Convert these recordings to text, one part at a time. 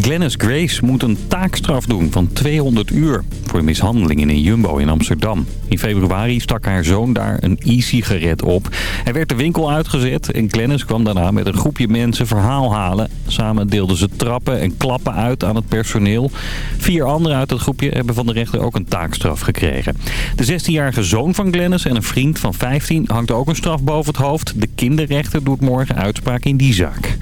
Glennis Grace moet een taakstraf doen van 200 uur voor de mishandeling in een jumbo in Amsterdam. In februari stak haar zoon daar een e-sigaret op. Hij werd de winkel uitgezet en Glennis kwam daarna met een groepje mensen verhaal halen. Samen deelden ze trappen en klappen uit aan het personeel. Vier anderen uit het groepje hebben van de rechter ook een taakstraf gekregen. De 16-jarige zoon van Glennis en een vriend van 15 hangt ook een straf boven het hoofd. De kinderrechter doet morgen uitspraak in die zaak.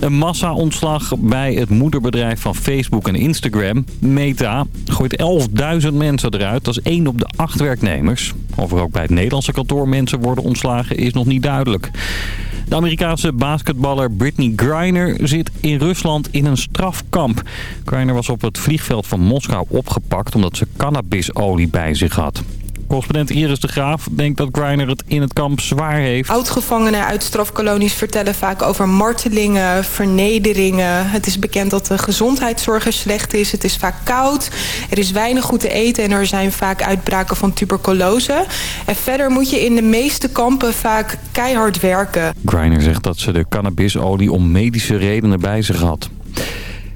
Een massa-ontslag bij het moederbedrijf van Facebook en Instagram, Meta, gooit 11.000 mensen eruit. Dat is 1 op de 8 werknemers. Of er ook bij het Nederlandse kantoor mensen worden ontslagen is nog niet duidelijk. De Amerikaanse basketballer Britney Griner zit in Rusland in een strafkamp. Griner was op het vliegveld van Moskou opgepakt omdat ze cannabisolie bij zich had. Correspondent Iris de Graaf denkt dat Griner het in het kamp zwaar heeft. Oudgevangenen uit strafkolonies vertellen vaak over martelingen, vernederingen. Het is bekend dat de gezondheidszorg er slecht is. Het is vaak koud, er is weinig goed te eten en er zijn vaak uitbraken van tuberculose. En verder moet je in de meeste kampen vaak keihard werken. Griner zegt dat ze de cannabisolie om medische redenen bij zich had.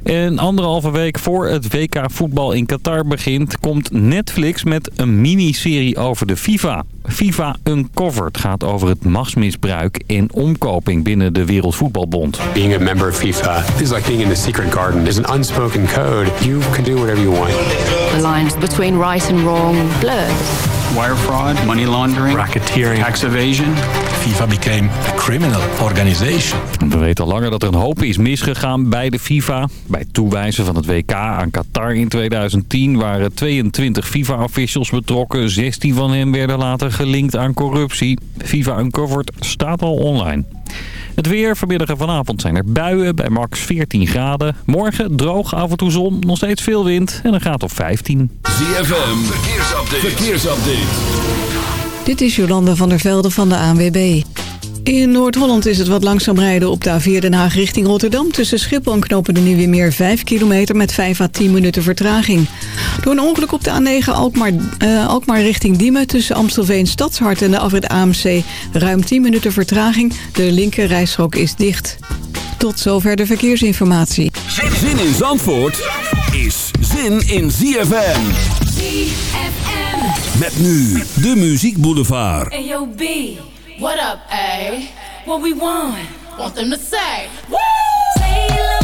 En anderhalve week voor het WK voetbal in Qatar begint... komt Netflix met een miniserie over de FIFA. FIFA Uncovered gaat over het machtsmisbruik en omkoping binnen de Wereldvoetbalbond. Being a member of FIFA is like being in the secret garden. There's an unspoken code. You can do whatever you want. The lines between right and wrong blurred. Wire fraud, money laundering, racketeering, tax evasion. FIFA became a criminal organization. We weten al langer dat er een hoop is misgegaan bij de FIFA. Bij toewijzen van het WK aan Qatar in 2010 waren 22 FIFA-officials betrokken. 16 van hen werden later gelinkt aan corruptie. FIFA Uncovered staat al online. Het weer, vanmiddag en vanavond zijn er buien bij max 14 graden. Morgen droog, af en toe zon, nog steeds veel wind en een graad of 15. ZFM, verkeersupdate. verkeersupdate. Dit is Jolande van der Velde van de ANWB. In Noord-Holland is het wat langzaam rijden op de A4 Den Haag richting Rotterdam. Tussen Schiphol en Knopen de Nieuwe Meer 5 kilometer met 5 à 10 minuten vertraging. Door een ongeluk op de A9 Alkmaar, uh, Alkmaar richting Diemen tussen Amstelveen Stadshart en de afrit AMC ruim 10 minuten vertraging. De linker rijstrook is dicht. Tot zover de verkeersinformatie. Zin in Zandvoort is zin in ZFM. ZFM. Met nu de Muziek Boulevard. What up, A? What we want? Want them to say, Woo! Say you love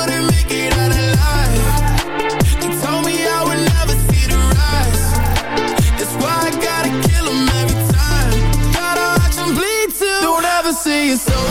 you so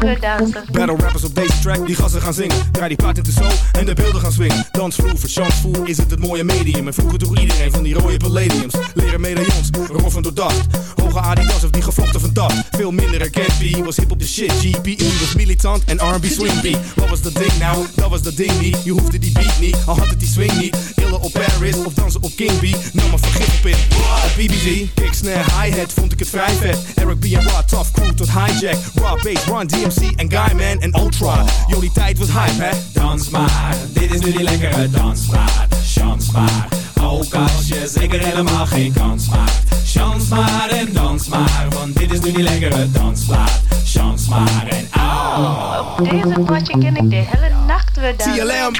Battle rappers op deze track, die gassen gaan zingen. Draai die plaat in de zo en de beelden gaan swingen. Dansvloer, verchansvoer is het het mooie medium. En vroeger droeg iedereen van die rode palladiums. Leren medaillons, roffen door dacht. Hoge Adidas of die gevlochten van dag. Veel minder herkend, was hip op de shit. GPE was militant en R&B swing beat. Wat was dat ding nou? Dat was dat ding niet. Je hoefde die beat niet, al had het die swing niet. Illen op Paris of dansen op King B. Nam maar vergif op in. Op BBG, kick, snare, hi-hat vond ik het vrij vet. Eric B en Rod, tough crew tot hijack. Raw bass, Run DMC en Guyman en Ultra. Jullie tijd was hype hè? Dans maar, dit is nu die lekkere dansplaat. Chans maar, ook als je zeker helemaal geen kans maakt. Chans maar en dans maar, want dit is nu die lekkere dansplaat. maar en au. Op deze potje ken ik de hele nacht weer dansen. TLM.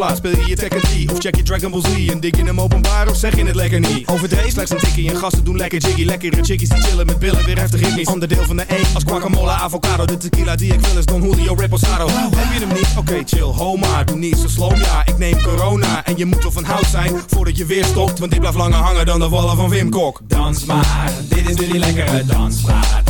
Is dansplaats. Speel je je Tekken 3 of check je Dragon Ball Z? En dik je hem openbaar of zeg je het lekker niet? Overdreven slechts een tikkie en gasten doen lekker jiggy. Lekkere chickies die chillen met billen, weer heftig ritmisch. Onderdeel van de E als guacamole, avocado. De tequila die ik wil is Don Julio Reposado. Heb je hem niet? Oké, chill, ho maar. Doe niet zo slow, ja. Ik neem corona en je moet wel van hout zijn voordat je weer stopt. Want dit blijft langer hangen dan de wallen van Wim Kok. Dans maar, dit is nu die lekkere dansplaat.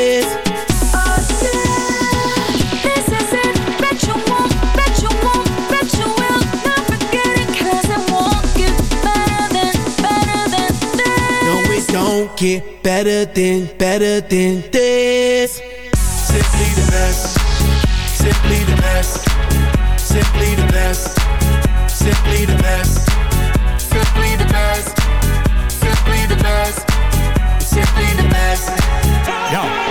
Get better than, better than this. Simply the best. Simply the best. Simply the best. Simply the best. Simply the best. Simply the best. Simply the best. Yo,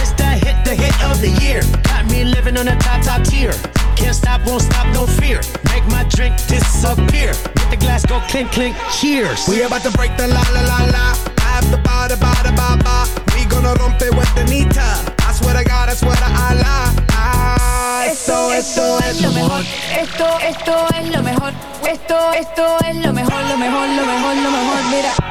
This that hit, the hit of the year. Got me living on a top, top tier. Can't stop, won't stop, no fear. Make my drink disappear. Let the glass go clink, clink, cheers. We about to break the la la la la. I have the ba da ba da ba ba. We gonna rompe with the nita. I swear to God, I swear to Allah. Ah, esto, esto es lo mejor. Esto, esto es lo mejor. Esto, esto es lo mejor, lo mejor, lo mejor, lo mejor. Mira.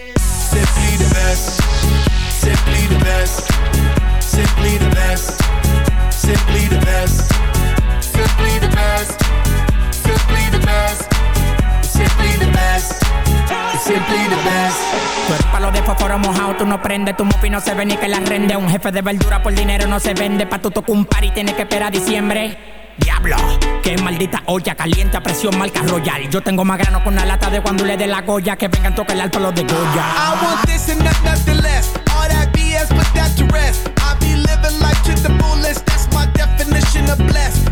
best. Simply the best. Simply the best. Simply the best. Simply the best. Simply the best. Simply the best. Simply the best. Tú eres palo de fósforo mojado, tú no prendes, tu mufi no se ve ni que la rende. Un jefe de verdura por dinero no se vende. Pa' tu toco un par y tienes que esperar a diciembre. Diablo, qué maldita olla caliente a presión marca royal. Yo tengo más grano con una lata de cuando le dé la goya que vengan tocar el alto de Goya. I want this and not nothing less. All that BS, put that to rest. I be living life to the fullest. That's my definition of blessed.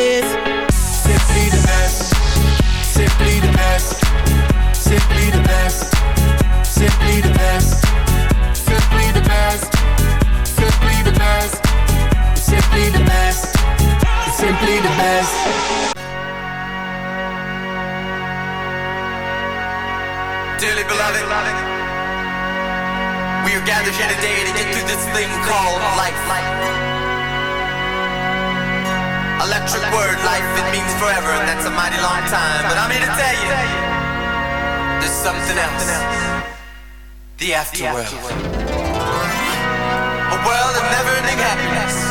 Simply the best. Simply the best. Dearly beloved, we are gathered here today to get through this thing called life. Electric word, life, it means forever, and that's a mighty long time. But I'm here to tell you, there's something else. The afterworld. A world of never-ending happiness.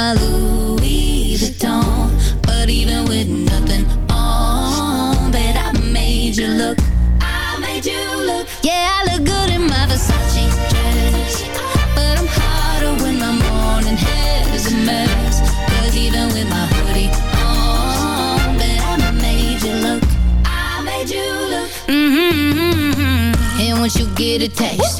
my Louis Vuitton. But even with nothing on, bet I made you look. I made you look. Yeah, I look good in my Versace dress. But I'm hotter when my morning hair a mess. Even with my hoodie on, bet I made you look. I made you look. Mm-hmm, -hmm. And once you get a taste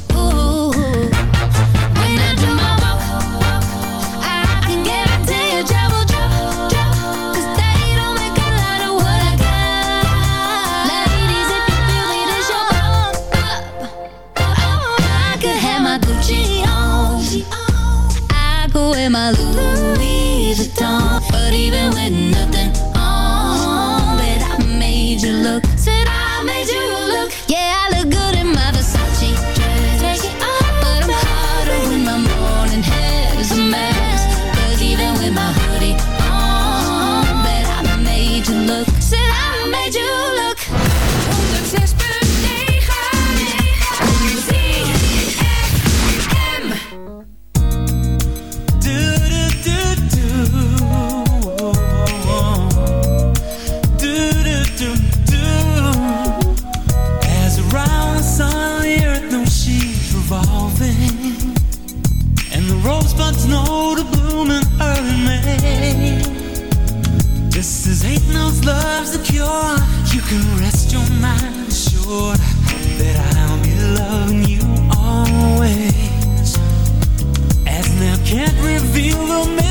Reveal the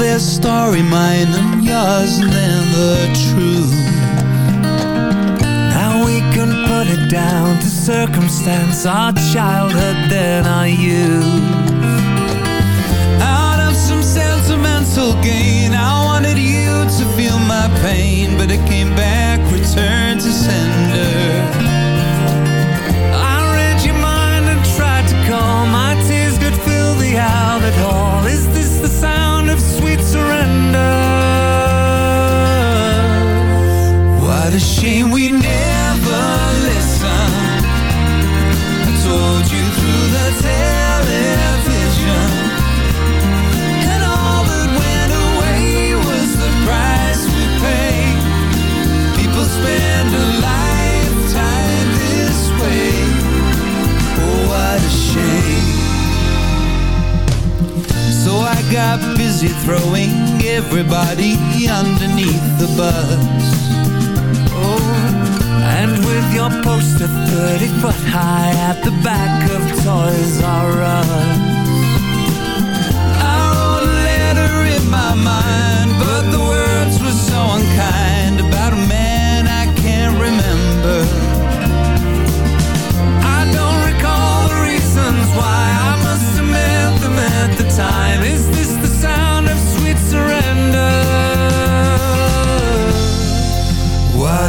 their story, mine and yours, and the truth. Now we can put it down to circumstance, our childhood, then our youth. Out of some sentimental gain, I wanted you to feel my pain, but it came back, returned to sender. I So I got busy throwing everybody underneath the bus. Oh, and with your poster 30 foot high at the back of Toys R Us. I wrote a letter in my mind, but the words were so unkind